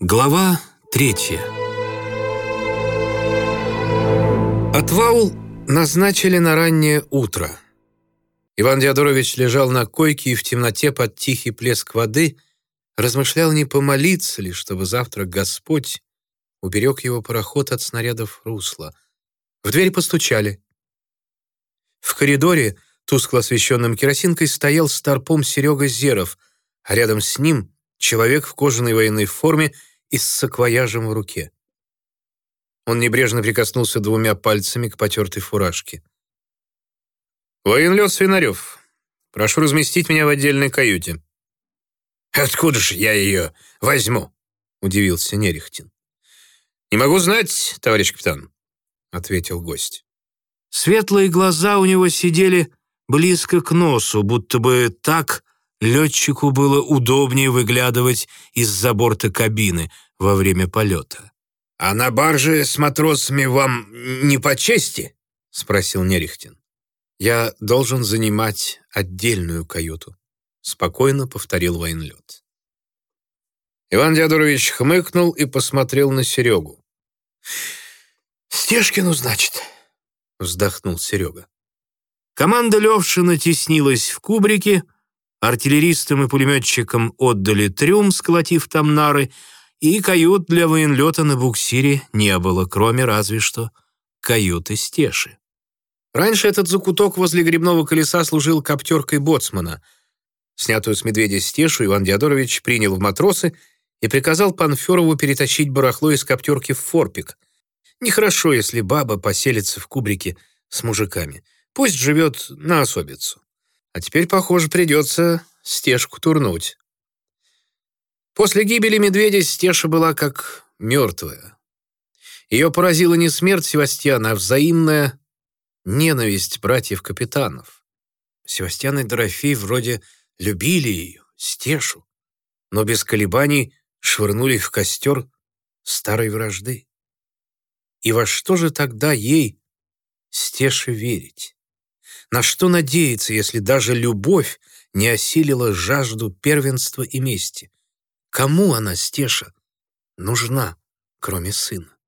Глава третья Отвал назначили на раннее утро. Иван Диадорович лежал на койке и в темноте под тихий плеск воды размышлял, не помолиться ли, чтобы завтра Господь уберег его пароход от снарядов русла. В дверь постучали. В коридоре, тускло освещенным керосинкой, стоял старпом Серега Зеров, а рядом с ним человек в кожаной военной форме и с саквояжем в руке. Он небрежно прикоснулся двумя пальцами к потертой фуражке. «Военлет Свинарев, прошу разместить меня в отдельной каюте». «Откуда же я ее возьму?» — удивился Нерехтин. «Не могу знать, товарищ капитан», — ответил гость. Светлые глаза у него сидели близко к носу, будто бы так летчику было удобнее выглядывать из-за борта кабины во время полета. «А на барже с матросами вам не по чести?» — спросил Нерехтин. «Я должен занимать отдельную каюту», — спокойно повторил военлет. Иван Дядурович хмыкнул и посмотрел на Серегу. «Стешкину, значит?» — вздохнул Серега. Команда Левшина теснилась в кубрике, артиллеристам и пулеметчикам отдали трюм, сколотив там нары, и кают для военлета на буксире не было, кроме разве что каюты Стеши. Раньше этот закуток возле грибного колеса служил коптеркой боцмана. Снятую с медведя Стешу Иван Диадорович принял в матросы и приказал Панферову перетащить барахло из коптерки в форпик. Нехорошо, если баба поселится в кубрике с мужиками. Пусть живет на особицу. А теперь, похоже, придется Стешку турнуть. После гибели медведя Стеша была как мертвая. Ее поразила не смерть Севастьяна, а взаимная ненависть братьев-капитанов. Севастьян и Дорофей вроде любили ее, Стешу, но без колебаний швырнули в костер старой вражды. И во что же тогда ей, Стеше, верить? На что надеяться, если даже любовь не осилила жажду первенства и мести? Кому она, Стеша, нужна, кроме сына?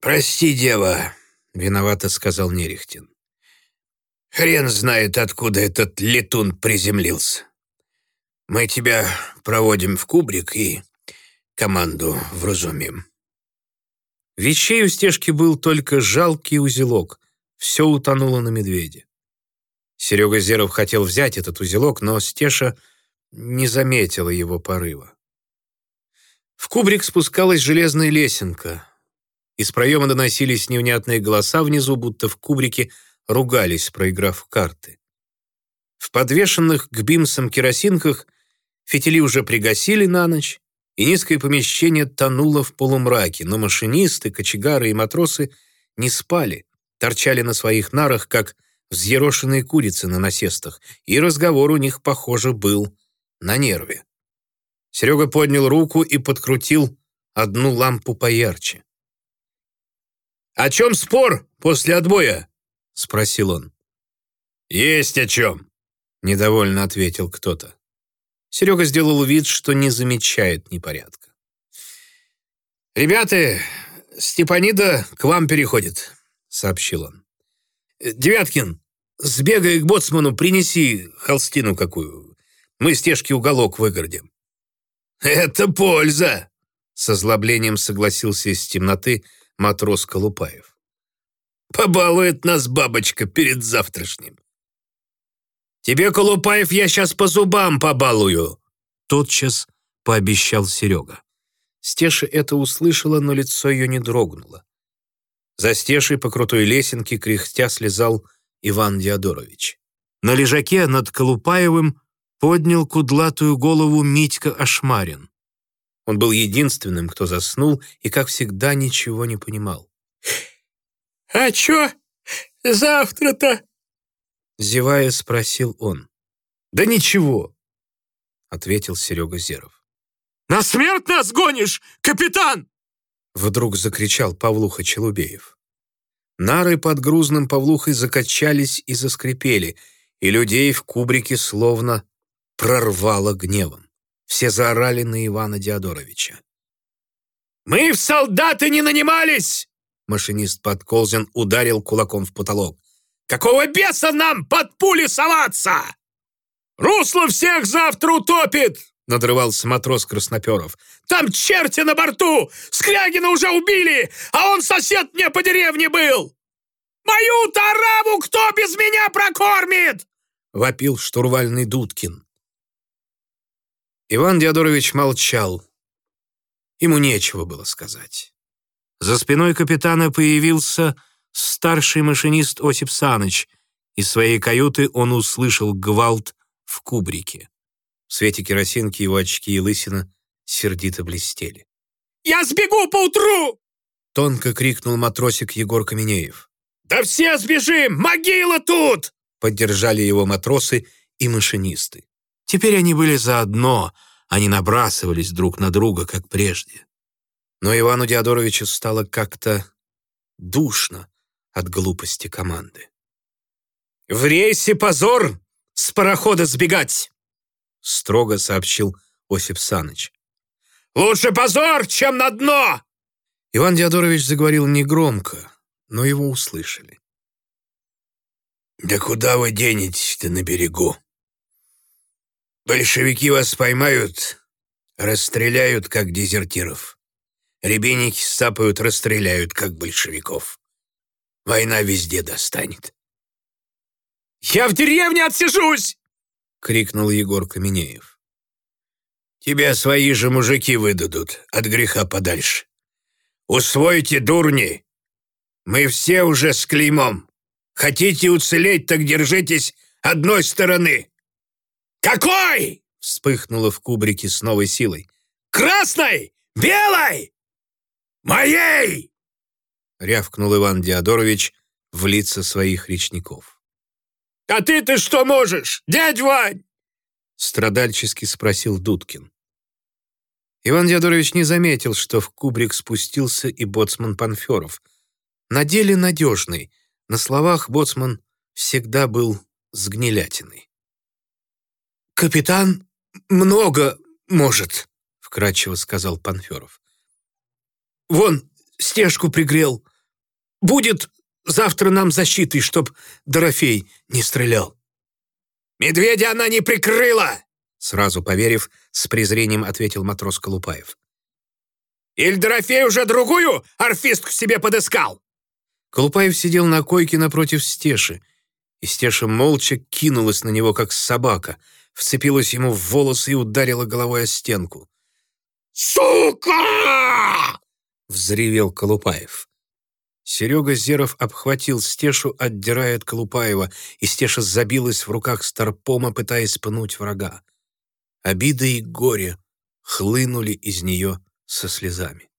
«Прости, дева», — виновато сказал Нерехтин. «Хрен знает, откуда этот летун приземлился. Мы тебя проводим в кубрик и команду вразумим». Вещей у стежки был только жалкий узелок. Все утонуло на медведе. Серега Зеров хотел взять этот узелок, но Стеша не заметила его порыва. В кубрик спускалась железная лесенка. Из проема доносились невнятные голоса внизу, будто в кубрике ругались, проиграв карты. В подвешенных к бимсам керосинках фитили уже пригасили на ночь, и низкое помещение тонуло в полумраке, но машинисты, кочегары и матросы не спали, торчали на своих нарах, как взъерошенные курицы на насестах, и разговор у них, похоже, был на нерве. Серега поднял руку и подкрутил одну лампу поярче. «О чем спор после отбоя?» — спросил он. «Есть о чем», — недовольно ответил кто-то. Серега сделал вид, что не замечает непорядка. «Ребята, Степанида к вам переходит», — сообщил он. «Девяткин, сбегай к боцману, принеси холстину какую. Мы стежки уголок выгородим». «Это польза!» — с озлоблением согласился из темноты матрос Колупаев. «Побалует нас бабочка перед завтрашним. «Тебе, Колупаев, я сейчас по зубам побалую!» Тотчас пообещал Серега. Стеша это услышала, но лицо ее не дрогнуло. За Стешей по крутой лесенке кряхтя слезал Иван Диадорович. На лежаке над Колупаевым поднял кудлатую голову Митька Ашмарин. Он был единственным, кто заснул и, как всегда, ничего не понимал. «А чё завтра-то?» Зевая, спросил он. «Да ничего», — ответил Серега Зеров. «На смерть нас гонишь, капитан!» Вдруг закричал Павлуха Челубеев. Нары под грузным Павлухой закачались и заскрипели, и людей в кубрике словно прорвало гневом. Все заорали на Ивана Диадоровича. Мы в солдаты не нанимались!» Машинист Подколзин ударил кулаком в потолок. «Какого беса нам под пули соваться?» «Русло всех завтра утопит!» — надрывался матрос Красноперов. «Там черти на борту! Скрягина уже убили, а он сосед мне по деревне был! Мою тараву кто без меня прокормит?» — вопил штурвальный Дудкин. Иван Диадорович молчал. Ему нечего было сказать. За спиной капитана появился старший машинист Осип Саныч. Из своей каюты он услышал гвалт в кубрике. В свете керосинки его очки и лысина сердито блестели. «Я сбегу поутру!» Тонко крикнул матросик Егор Каменеев. «Да все сбежим! Могила тут!» Поддержали его матросы и машинисты. Теперь они были заодно, они набрасывались друг на друга, как прежде. Но Ивану Диадоровичу стало как-то душно от глупости команды. «В рейсе позор! С парохода сбегать!» Строго сообщил Осип Саныч. «Лучше позор, чем на дно!» Иван Диадорович заговорил негромко, но его услышали. «Да куда вы денетесь-то на берегу? Большевики вас поймают, расстреляют, как дезертиров. Ребеники стапают, расстреляют, как большевиков. Война везде достанет». «Я в деревне отсижусь!» Крикнул Егор Каменеев. «Тебя свои же мужики выдадут от греха подальше. Усвойте, дурни! Мы все уже с клеймом. Хотите уцелеть, так держитесь одной стороны!» «Какой?» — вспыхнуло в кубрике с новой силой. «Красной! Белой! Моей!» — рявкнул Иван Диадорович в лица своих речников. «А ты-то что можешь, дядь Вань?» Страдальчески спросил Дудкин. Иван Диадорович не заметил, что в кубрик спустился и боцман Панферов. На деле надежный, на словах боцман всегда был с гнилятиной. «Капитан много может», — вкратчиво сказал Панферов. «Вон, стежку пригрел. Будет Завтра нам защитой, чтоб Дорофей не стрелял». «Медведя она не прикрыла!» Сразу поверив, с презрением ответил матрос Колупаев. «Иль Дорофей уже другую орфистку себе подыскал?» Колупаев сидел на койке напротив Стеши, и Стеша молча кинулась на него, как собака, вцепилась ему в волосы и ударила головой о стенку. «Сука!» — взревел Колупаев. Серега Зеров обхватил Стешу, отдирая от Колупаева, и Стеша забилась в руках Старпома, пытаясь пнуть врага. Обида и горе хлынули из нее со слезами.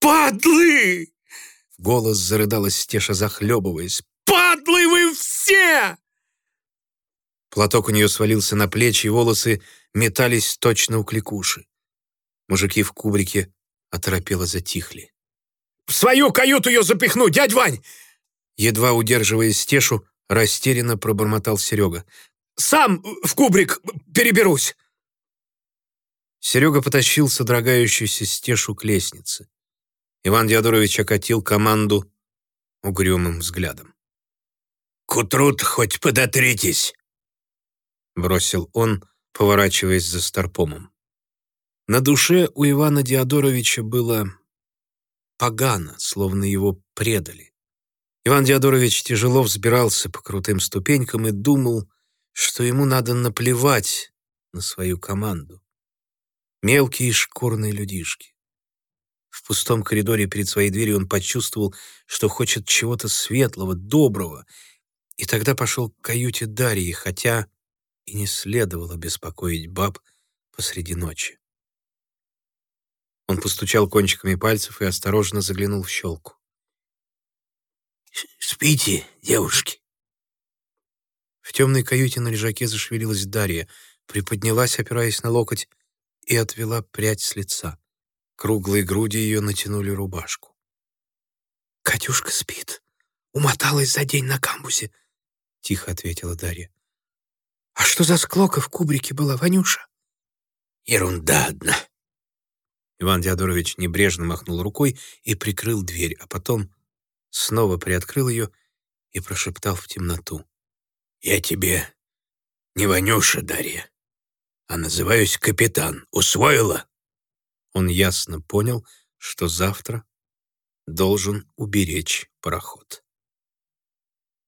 «Падлы!» — в голос зарыдалась Стеша, захлебываясь. «Падлы вы все!» Платок у нее свалился на плечи, и волосы метались точно у кликуши. Мужики в кубрике оторопело затихли. В свою каюту ее запихну, дядь Вань!» Едва удерживая стешу, растерянно пробормотал Серега. «Сам в кубрик переберусь!» Серега потащил содрогающуюся стешу к лестнице. Иван Диадорович окатил команду угрюмым взглядом. «К утру хоть подотритесь!» бросил он, поворачиваясь за Старпомом. На душе у Ивана Диадоровича было погано, словно его предали. Иван Диадорович тяжело взбирался по крутым ступенькам и думал, что ему надо наплевать на свою команду. Мелкие шкурные людишки. В пустом коридоре перед своей дверью он почувствовал, что хочет чего-то светлого, доброго, и тогда пошел к каюте Дарьи, хотя и не следовало беспокоить баб посреди ночи. Он постучал кончиками пальцев и осторожно заглянул в щелку. «Спите, девушки!» В темной каюте на лежаке зашевелилась Дарья, приподнялась, опираясь на локоть, и отвела прядь с лица. Круглые груди ее натянули рубашку. «Катюшка спит. Умоталась за день на камбузе», — тихо ответила Дарья. «А что за склока в кубрике была, Ванюша?» «Ерунда одна», Иван Диадорович небрежно махнул рукой и прикрыл дверь, а потом снова приоткрыл ее и прошептал в темноту. «Я тебе не Ванюша, Дарья, а называюсь капитан. Усвоила?» Он ясно понял, что завтра должен уберечь пароход.